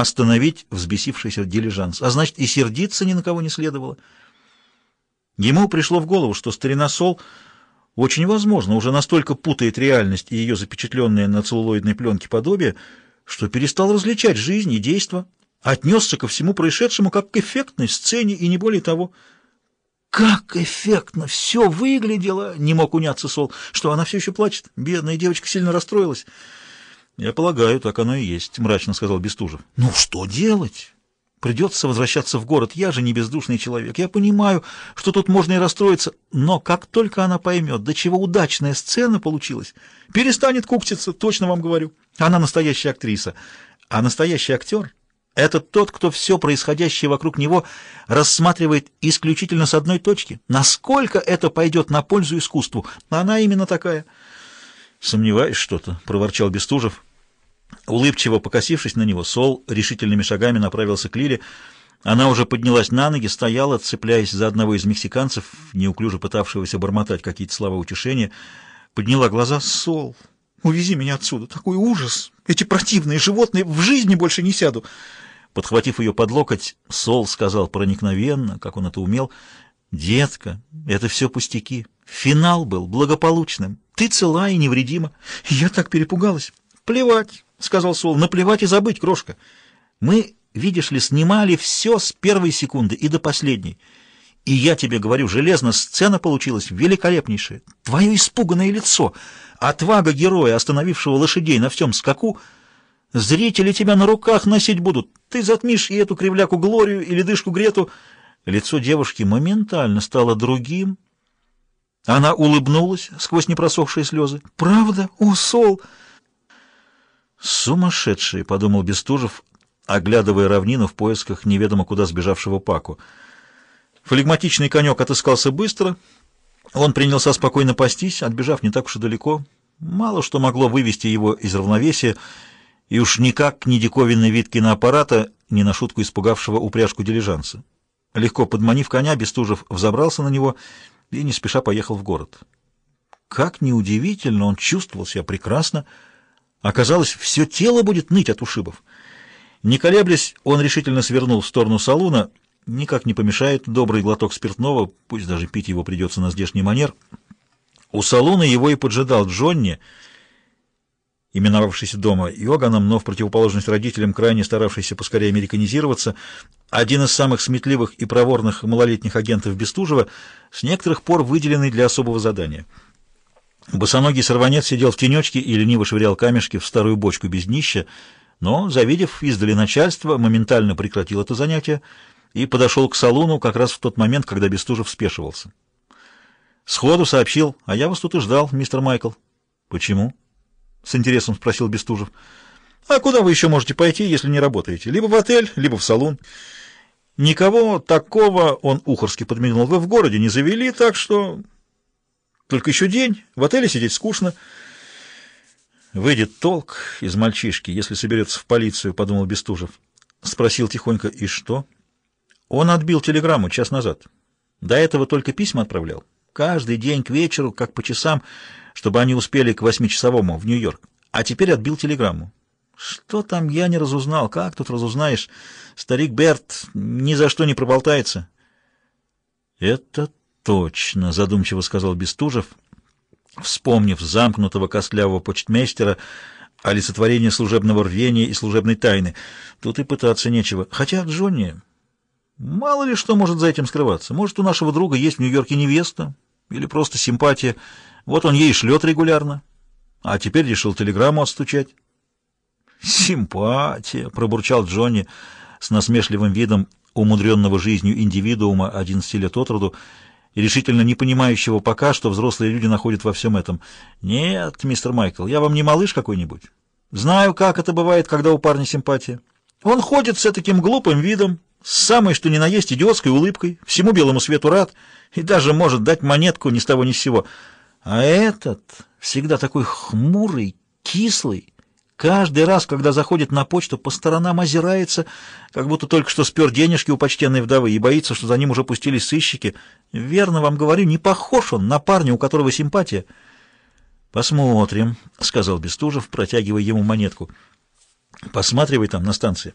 остановить взбесившийся дилижанс, а значит и сердиться ни на кого не следовало. Ему пришло в голову, что старина Сол очень возможно уже настолько путает реальность и ее запечатленные на целлулоидной пленке подобие, что перестал различать жизнь и действо, отнесся ко всему происшедшему как к эффектной сцене и не более того. Как эффектно все выглядело, не мог уняться Сол, что она все еще плачет. Бедная девочка сильно расстроилась. Я полагаю, так оно и есть, мрачно сказал Бестужев. Ну что делать? Придется возвращаться в город. Я же не бездушный человек. Я понимаю, что тут можно и расстроиться, но как только она поймет, до чего удачная сцена получилась, перестанет куктиться, точно вам говорю. Она настоящая актриса. А настоящий актер — это тот, кто все происходящее вокруг него рассматривает исключительно с одной точки. Насколько это пойдет на пользу искусству? Она именно такая. «Сомневаюсь что-то», — проворчал Бестужев. Улыбчиво покосившись на него, Сол решительными шагами направился к Лиле. Она уже поднялась на ноги, стояла, цепляясь за одного из мексиканцев, неуклюже пытавшегося бормотать какие-то слова утешения. Подняла глаза. «Сол, увези меня отсюда! Такой ужас! Эти противные животные! В жизни больше не сяду!» Подхватив ее под локоть, Сол сказал проникновенно, как он это умел, «Детка, это все пустяки. Финал был благополучным. Ты цела и невредима. Я так перепугалась. Плевать!» — сказал Сол. — Наплевать и забыть, крошка. Мы, видишь ли, снимали все с первой секунды и до последней. И я тебе говорю, железно, сцена получилась великолепнейшая. Твое испуганное лицо, отвага героя, остановившего лошадей на всем скаку, зрители тебя на руках носить будут. Ты затмишь и эту кривляку Глорию, и ледышку Грету. Лицо девушки моментально стало другим. Она улыбнулась сквозь непросохшие слезы. «Правда? О, Сол!» «Сумасшедшие!» — подумал Бестужев, оглядывая равнину в поисках неведомо куда сбежавшего Паку. Флегматичный конек отыскался быстро. Он принялся спокойно пастись, отбежав не так уж и далеко. Мало что могло вывести его из равновесия, и уж никак ни диковинный вид киноаппарата, ни на шутку испугавшего упряжку дилижанса. Легко подманив коня, Бестужев взобрался на него и не спеша поехал в город. Как неудивительно, он чувствовал себя прекрасно, — Оказалось, все тело будет ныть от ушибов. Не колеблясь, он решительно свернул в сторону салуна. Никак не помешает добрый глоток спиртного, пусть даже пить его придется на здешний манер. У салуна его и поджидал Джонни, именовавшийся дома Йоганом, но в противоположность родителям, крайне старавшийся поскорее американизироваться, один из самых сметливых и проворных малолетних агентов Бестужева, с некоторых пор выделенный для особого задания — Босоногий сорванец сидел в тенечке и лениво швырял камешки в старую бочку без днища, но, завидев издали начальство, моментально прекратил это занятие и подошел к салону как раз в тот момент, когда Бестужев спешивался. Сходу сообщил, а я вас тут и ждал, мистер Майкл. Почему? С интересом спросил Бестужев. А куда вы еще можете пойти, если не работаете? Либо в отель, либо в салон. Никого такого, он ухорски подмигнул, вы в городе не завели, так что... Только еще день, в отеле сидеть скучно. Выйдет толк из мальчишки, если соберется в полицию, — подумал Бестужев. Спросил тихонько, и что? Он отбил телеграмму час назад. До этого только письма отправлял. Каждый день к вечеру, как по часам, чтобы они успели к восьмичасовому в Нью-Йорк. А теперь отбил телеграмму. Что там я не разузнал? Как тут разузнаешь? Старик Берт ни за что не проболтается. Это точно, задумчиво сказал Бестужев, вспомнив замкнутого костлявого почтмейстера, олицетворение служебного рвения и служебной тайны. Тут и пытаться нечего. Хотя Джонни... Мало ли что может за этим скрываться. Может, у нашего друга есть в Нью-Йорке невеста или просто симпатия. Вот он ей шлет регулярно. А теперь решил телеграмму отстучать. «Симпатия!» — пробурчал Джонни с насмешливым видом умудренного жизнью индивидуума одиннадцати лет от роду, и решительно не понимающего пока, что взрослые люди находят во всем этом. «Нет, мистер Майкл, я вам не малыш какой-нибудь. Знаю, как это бывает, когда у парня симпатия. Он ходит с таким глупым видом, с самой что ни на есть идиотской улыбкой, всему белому свету рад, и даже может дать монетку ни с того ни с сего. А этот всегда такой хмурый, кислый, Каждый раз, когда заходит на почту, по сторонам озирается, как будто только что спер денежки у почтенной вдовы и боится, что за ним уже пустились сыщики. Верно вам говорю, не похож он на парня, у которого симпатия. «Посмотрим», — сказал Бестужев, протягивая ему монетку. «Посматривай там на станции».